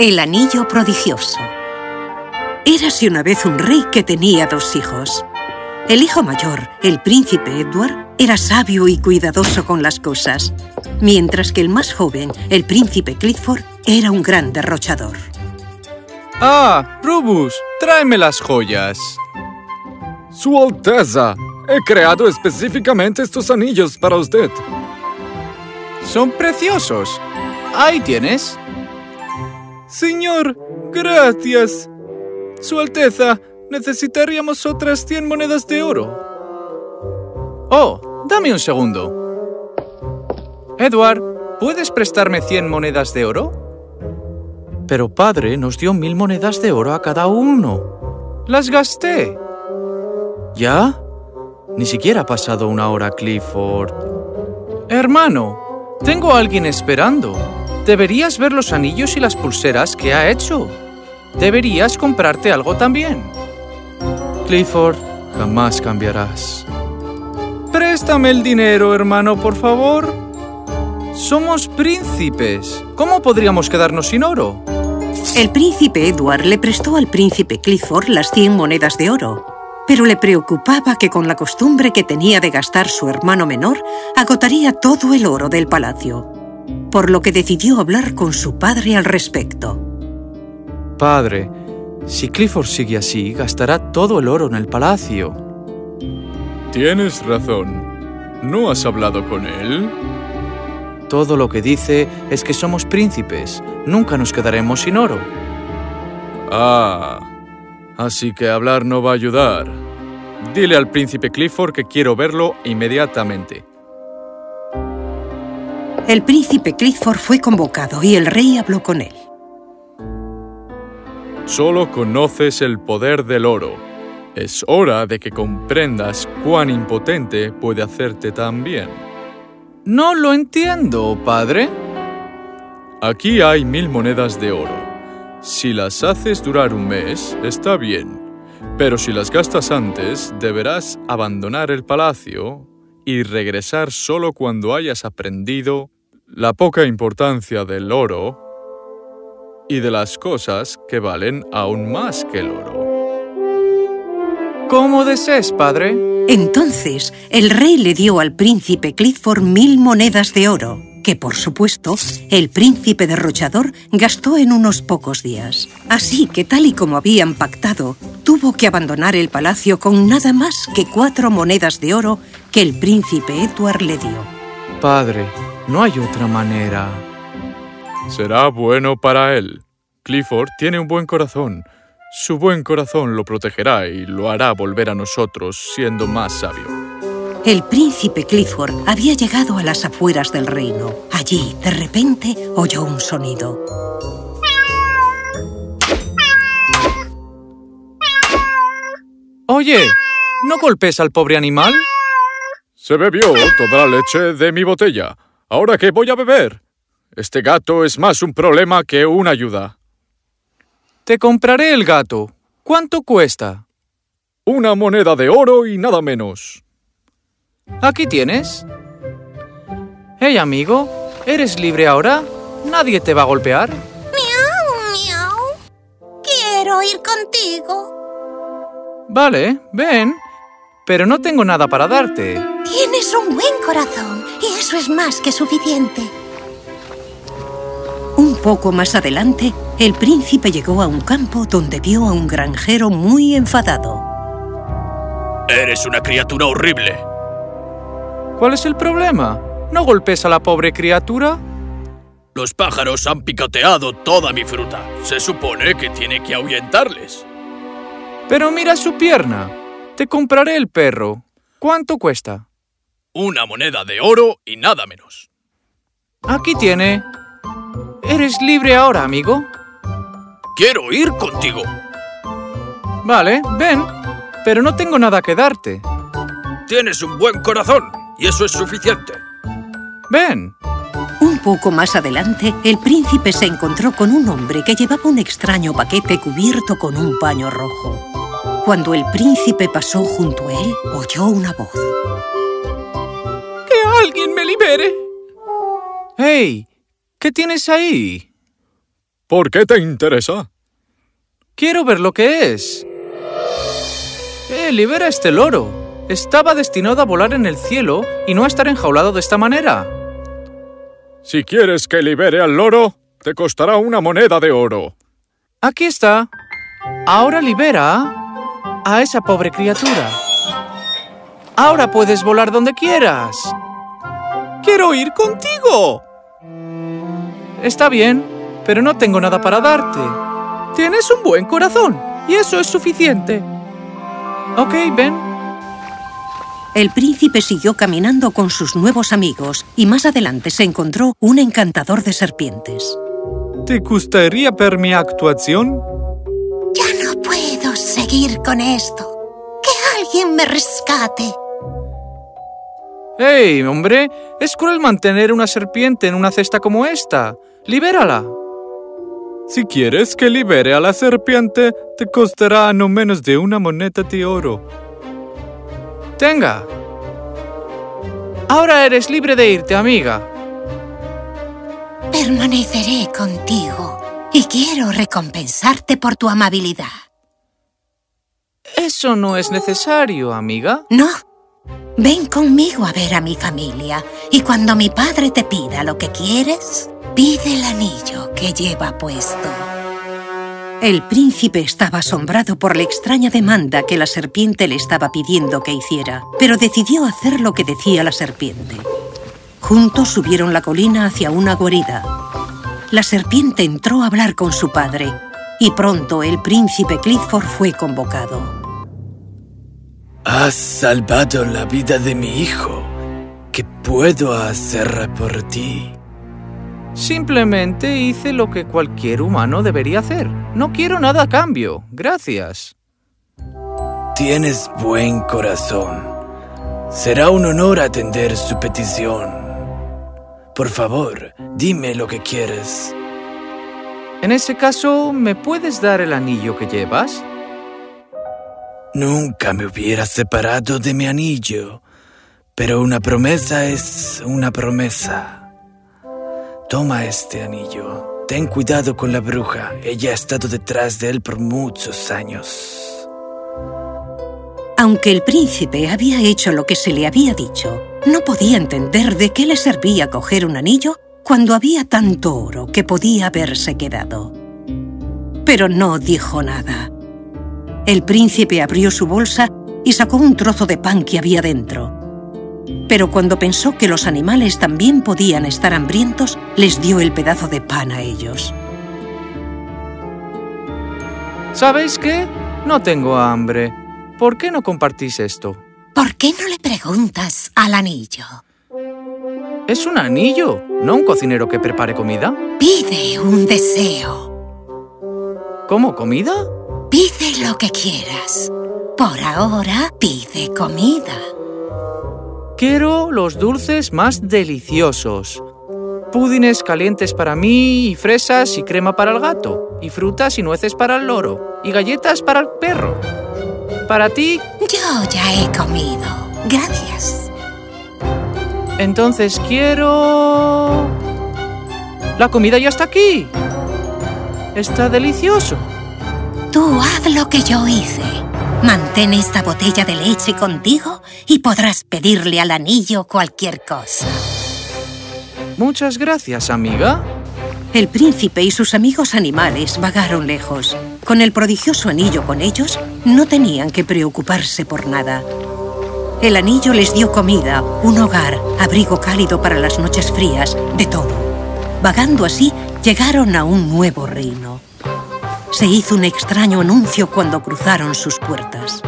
El anillo prodigioso Érase una vez un rey que tenía dos hijos. El hijo mayor, el príncipe Edward, era sabio y cuidadoso con las cosas, mientras que el más joven, el príncipe Clifford, era un gran derrochador. ¡Ah, Rubus! ¡Tráeme las joyas! ¡Su Alteza! He creado específicamente estos anillos para usted. ¡Son preciosos! Ahí tienes. Señor, gracias. Su Alteza, necesitaríamos otras 100 monedas de oro. Oh, dame un segundo. Edward, ¿puedes prestarme 100 monedas de oro? Pero padre nos dio mil monedas de oro a cada uno. Las gasté. ¿Ya? Ni siquiera ha pasado una hora, Clifford. Hermano, tengo a alguien esperando. Deberías ver los anillos y las pulseras que ha hecho. Deberías comprarte algo también. Clifford, jamás cambiarás. Préstame el dinero, hermano, por favor. Somos príncipes. ¿Cómo podríamos quedarnos sin oro? El príncipe Edward le prestó al príncipe Clifford las 100 monedas de oro, pero le preocupaba que con la costumbre que tenía de gastar su hermano menor, agotaría todo el oro del palacio por lo que decidió hablar con su padre al respecto. Padre, si Clifford sigue así, gastará todo el oro en el palacio. Tienes razón. ¿No has hablado con él? Todo lo que dice es que somos príncipes. Nunca nos quedaremos sin oro. Ah, así que hablar no va a ayudar. Dile al príncipe Clifford que quiero verlo inmediatamente. El príncipe Clifford fue convocado y el rey habló con él. Solo conoces el poder del oro. Es hora de que comprendas cuán impotente puede hacerte tan bien. No lo entiendo, padre. Aquí hay mil monedas de oro. Si las haces durar un mes, está bien. Pero si las gastas antes, deberás abandonar el palacio y regresar solo cuando hayas aprendido la poca importancia del oro y de las cosas que valen aún más que el oro. ¿Cómo desees, padre? Entonces, el rey le dio al príncipe Clifford mil monedas de oro, que por supuesto, el príncipe derrochador gastó en unos pocos días. Así que, tal y como habían pactado, tuvo que abandonar el palacio con nada más que cuatro monedas de oro que el príncipe Edward le dio. Padre, no hay otra manera. Será bueno para él. Clifford tiene un buen corazón. Su buen corazón lo protegerá y lo hará volver a nosotros siendo más sabio. El príncipe Clifford había llegado a las afueras del reino. Allí, de repente, oyó un sonido. Oye, ¿no golpes al pobre animal? Se bebió toda la leche de mi botella. ¿Ahora qué voy a beber? Este gato es más un problema que una ayuda. Te compraré el gato. ¿Cuánto cuesta? Una moneda de oro y nada menos. Aquí tienes. Hey, amigo, ¿eres libre ahora? ¿Nadie te va a golpear? Miau, miau. Quiero ir contigo. Vale, ven. Pero no tengo nada para darte. Tienes un buen corazón y eso es más que suficiente. Un poco más adelante, el príncipe llegó a un campo donde vio a un granjero muy enfadado. Eres una criatura horrible. ¿Cuál es el problema? ¿No golpes a la pobre criatura? Los pájaros han picoteado toda mi fruta. Se supone que tiene que ahuyentarles. Pero mira su pierna. Te compraré el perro. ¿Cuánto cuesta? Una moneda de oro y nada menos. Aquí tiene. ¿Eres libre ahora, amigo? Quiero ir contigo. Vale, ven. Pero no tengo nada que darte. Tienes un buen corazón y eso es suficiente. Ven. Un poco más adelante, el príncipe se encontró con un hombre que llevaba un extraño paquete cubierto con un paño rojo. Cuando el príncipe pasó junto a él, oyó una voz. ¡Que alguien me libere! ¡Hey! ¿Qué tienes ahí? ¿Por qué te interesa? Quiero ver lo que es. Eh, libera este loro. Estaba destinado a volar en el cielo y no a estar enjaulado de esta manera. Si quieres que libere al loro, te costará una moneda de oro. Aquí está. Ahora libera a esa pobre criatura. Ahora puedes volar donde quieras. ¡Quiero ir contigo! Está bien, pero no tengo nada para darte. Tienes un buen corazón y eso es suficiente. Ok, ven. El príncipe siguió caminando con sus nuevos amigos y más adelante se encontró un encantador de serpientes. ¿Te gustaría ver mi actuación? Ya no seguir con esto. Que alguien me rescate. ¡Hey, hombre! Es cruel mantener una serpiente en una cesta como esta. ¡Libérala! Si quieres que libere a la serpiente, te costará no menos de una moneda de oro. Tenga. Ahora eres libre de irte, amiga. Permaneceré contigo y quiero recompensarte por tu amabilidad. Eso no es necesario, amiga. No. Ven conmigo a ver a mi familia y cuando mi padre te pida lo que quieres, pide el anillo que lleva puesto. El príncipe estaba asombrado por la extraña demanda que la serpiente le estaba pidiendo que hiciera, pero decidió hacer lo que decía la serpiente. Juntos subieron la colina hacia una guarida. La serpiente entró a hablar con su padre y pronto el príncipe Clifford fue convocado. Has salvado la vida de mi hijo. ¿Qué puedo hacer por ti? Simplemente hice lo que cualquier humano debería hacer. No quiero nada a cambio. Gracias. Tienes buen corazón. Será un honor atender su petición. Por favor, dime lo que quieres. En ese caso, ¿me puedes dar el anillo que llevas? Nunca me hubiera separado de mi anillo, pero una promesa es una promesa. Toma este anillo. Ten cuidado con la bruja. Ella ha estado detrás de él por muchos años. Aunque el príncipe había hecho lo que se le había dicho, no podía entender de qué le servía coger un anillo cuando había tanto oro que podía haberse quedado. Pero no dijo nada. El príncipe abrió su bolsa y sacó un trozo de pan que había dentro. Pero cuando pensó que los animales también podían estar hambrientos, les dio el pedazo de pan a ellos. ¿Sabéis qué? No tengo hambre. ¿Por qué no compartís esto? ¿Por qué no le preguntas al anillo? Es un anillo, no un cocinero que prepare comida. Pide un deseo. ¿Cómo comida? Pide lo que quieras. Por ahora, pide comida. Quiero los dulces más deliciosos. Pudines calientes para mí y fresas y crema para el gato. Y frutas y nueces para el loro. Y galletas para el perro. Para ti, Yo ya he comido. Gracias. entonces quiero... La comida ya está aquí. Está delicioso. Tú haz lo que yo hice. Mantén esta botella de leche contigo y podrás pedirle al anillo cualquier cosa. Muchas gracias, amiga. El príncipe y sus amigos animales vagaron lejos. Con el prodigioso anillo con ellos, no tenían que preocuparse por nada. El anillo les dio comida, un hogar, abrigo cálido para las noches frías, de todo. Vagando así, llegaron a un nuevo reino. Se hizo un extraño anuncio cuando cruzaron sus puertas.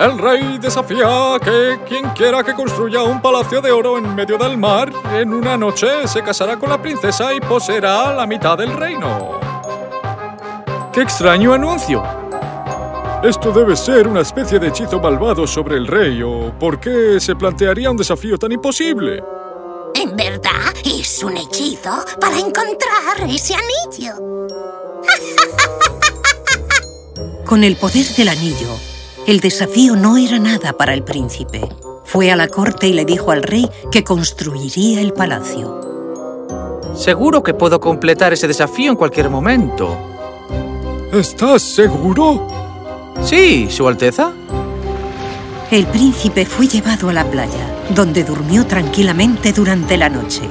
El rey desafía que quien quiera que construya un palacio de oro en medio del mar, en una noche se casará con la princesa y poseerá la mitad del reino. ¡Qué extraño anuncio! Esto debe ser una especie de hechizo malvado sobre el rey, o ¿por qué se plantearía un desafío tan imposible? En verdad, es un hechizo para encontrar ese anillo. Con el poder del anillo, el desafío no era nada para el príncipe. Fue a la corte y le dijo al rey que construiría el palacio. Seguro que puedo completar ese desafío en cualquier momento. ¿Estás seguro? Sí, Su Alteza. El príncipe fue llevado a la playa, donde durmió tranquilamente durante la noche.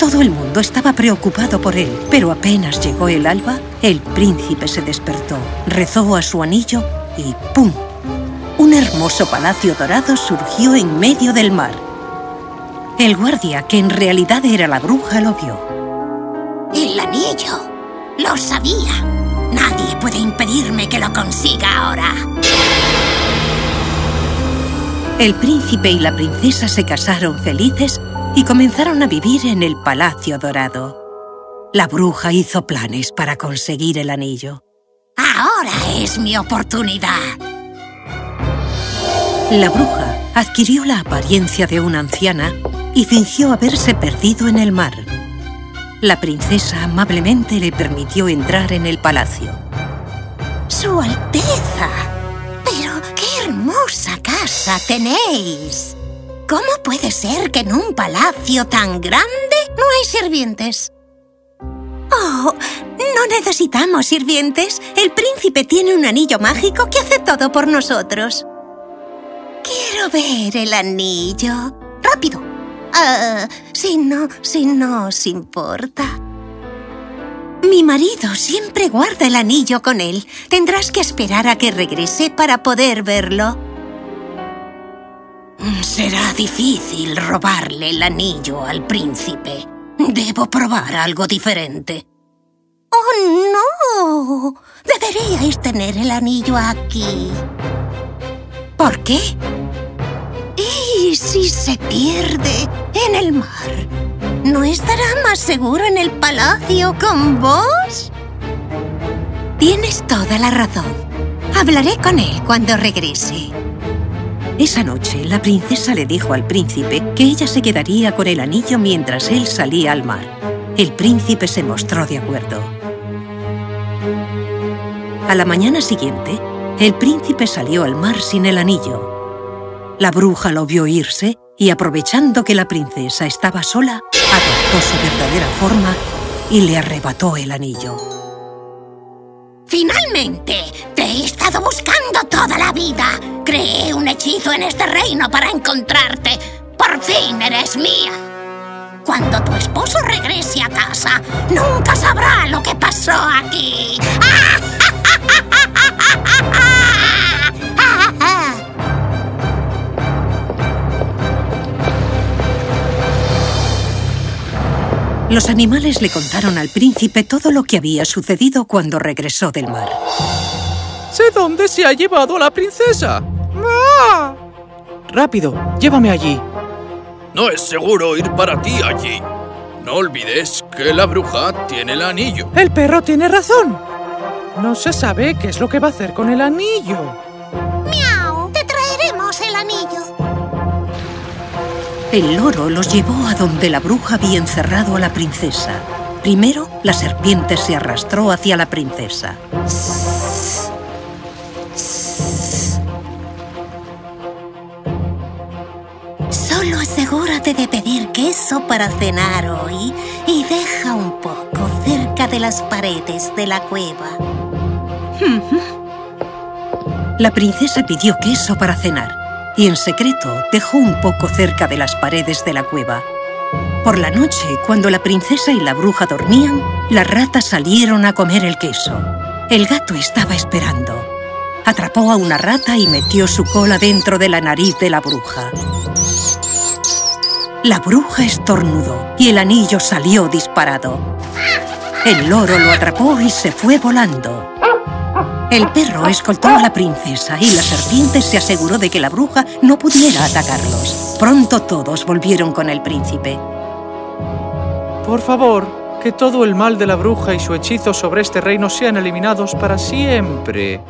Todo el mundo estaba preocupado por él, pero apenas llegó el alba, el príncipe se despertó, rezó a su anillo y ¡pum! Un hermoso palacio dorado surgió en medio del mar. El guardia, que en realidad era la bruja, lo vio. ¡El anillo! ¡Lo sabía! Nadie puede impedirme que lo consiga ahora. El príncipe y la princesa se casaron felices y comenzaron a vivir en el Palacio Dorado. La bruja hizo planes para conseguir el anillo. ¡Ahora es mi oportunidad! La bruja adquirió la apariencia de una anciana y fingió haberse perdido en el mar. La princesa amablemente le permitió entrar en el palacio. ¡Su Alteza! ¡Pero qué hermosa casa tenéis! ¿Cómo puede ser que en un palacio tan grande no hay sirvientes? ¡Oh! No necesitamos sirvientes. El príncipe tiene un anillo mágico que hace todo por nosotros. Quiero ver el anillo. ¡Rápido! Ah, si no, si no os importa. Mi marido siempre guarda el anillo con él. Tendrás que esperar a que regrese para poder verlo. Será difícil robarle el anillo al príncipe. Debo probar algo diferente. ¡Oh, no! Deberíais tener el anillo aquí. ¿Por qué? ¿Y si se pierde en el mar? ¿No estará más seguro en el palacio con vos? Tienes toda la razón. Hablaré con él cuando regrese. Esa noche, la princesa le dijo al príncipe que ella se quedaría con el anillo mientras él salía al mar. El príncipe se mostró de acuerdo. A la mañana siguiente, el príncipe salió al mar sin el anillo. La bruja lo vio irse y, aprovechando que la princesa estaba sola, adoptó su verdadera forma y le arrebató el anillo. ¡Finalmente! ¡Te he estado buscando toda la vida! Creé un hechizo en este reino para encontrarte. ¡Por fin eres mía! Cuando tu esposo regrese a casa, nunca sabrá lo que pasó aquí. Los animales le contaron al príncipe todo lo que había sucedido cuando regresó del mar. Sé dónde se ha llevado a la princesa. ¡Ah! Rápido, llévame allí. No es seguro ir para ti allí. No olvides que la bruja tiene el anillo. El perro tiene razón. No se sabe qué es lo que va a hacer con el anillo. El loro los llevó a donde la bruja había encerrado a la princesa. Primero, la serpiente se arrastró hacia la princesa. Solo asegúrate de pedir queso para cenar hoy y deja un poco cerca de las paredes de la cueva. La princesa pidió queso para cenar y en secreto dejó un poco cerca de las paredes de la cueva. Por la noche, cuando la princesa y la bruja dormían, las ratas salieron a comer el queso. El gato estaba esperando. Atrapó a una rata y metió su cola dentro de la nariz de la bruja. La bruja estornudó y el anillo salió disparado. El loro lo atrapó y se fue volando. El perro escoltó a la princesa y la serpiente se aseguró de que la bruja no pudiera atacarlos. Pronto todos volvieron con el príncipe. Por favor, que todo el mal de la bruja y su hechizo sobre este reino sean eliminados para siempre.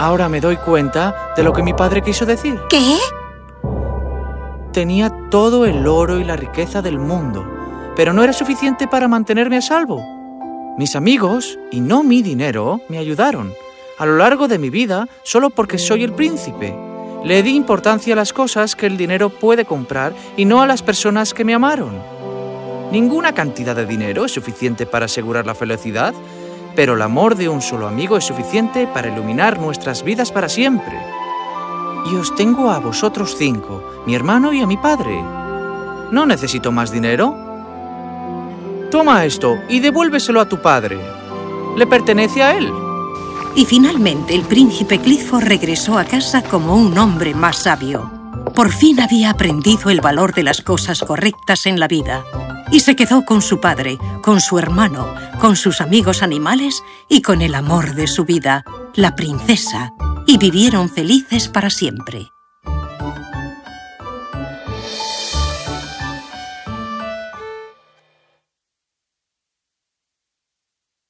Ahora me doy cuenta de lo que mi padre quiso decir. ¿Qué? Tenía todo el oro y la riqueza del mundo, pero no era suficiente para mantenerme a salvo. Mis amigos, y no mi dinero, me ayudaron a lo largo de mi vida solo porque soy el príncipe. Le di importancia a las cosas que el dinero puede comprar y no a las personas que me amaron. Ninguna cantidad de dinero es suficiente para asegurar la felicidad, pero el amor de un solo amigo es suficiente para iluminar nuestras vidas para siempre. Y os tengo a vosotros cinco, mi hermano y a mi padre. ¿No necesito más dinero? Toma esto y devuélveselo a tu padre. Le pertenece a él. Y finalmente el príncipe Clifford regresó a casa como un hombre más sabio. Por fin había aprendido el valor de las cosas correctas en la vida. Y se quedó con su padre, con su hermano, con sus amigos animales y con el amor de su vida, la princesa, y vivieron felices para siempre.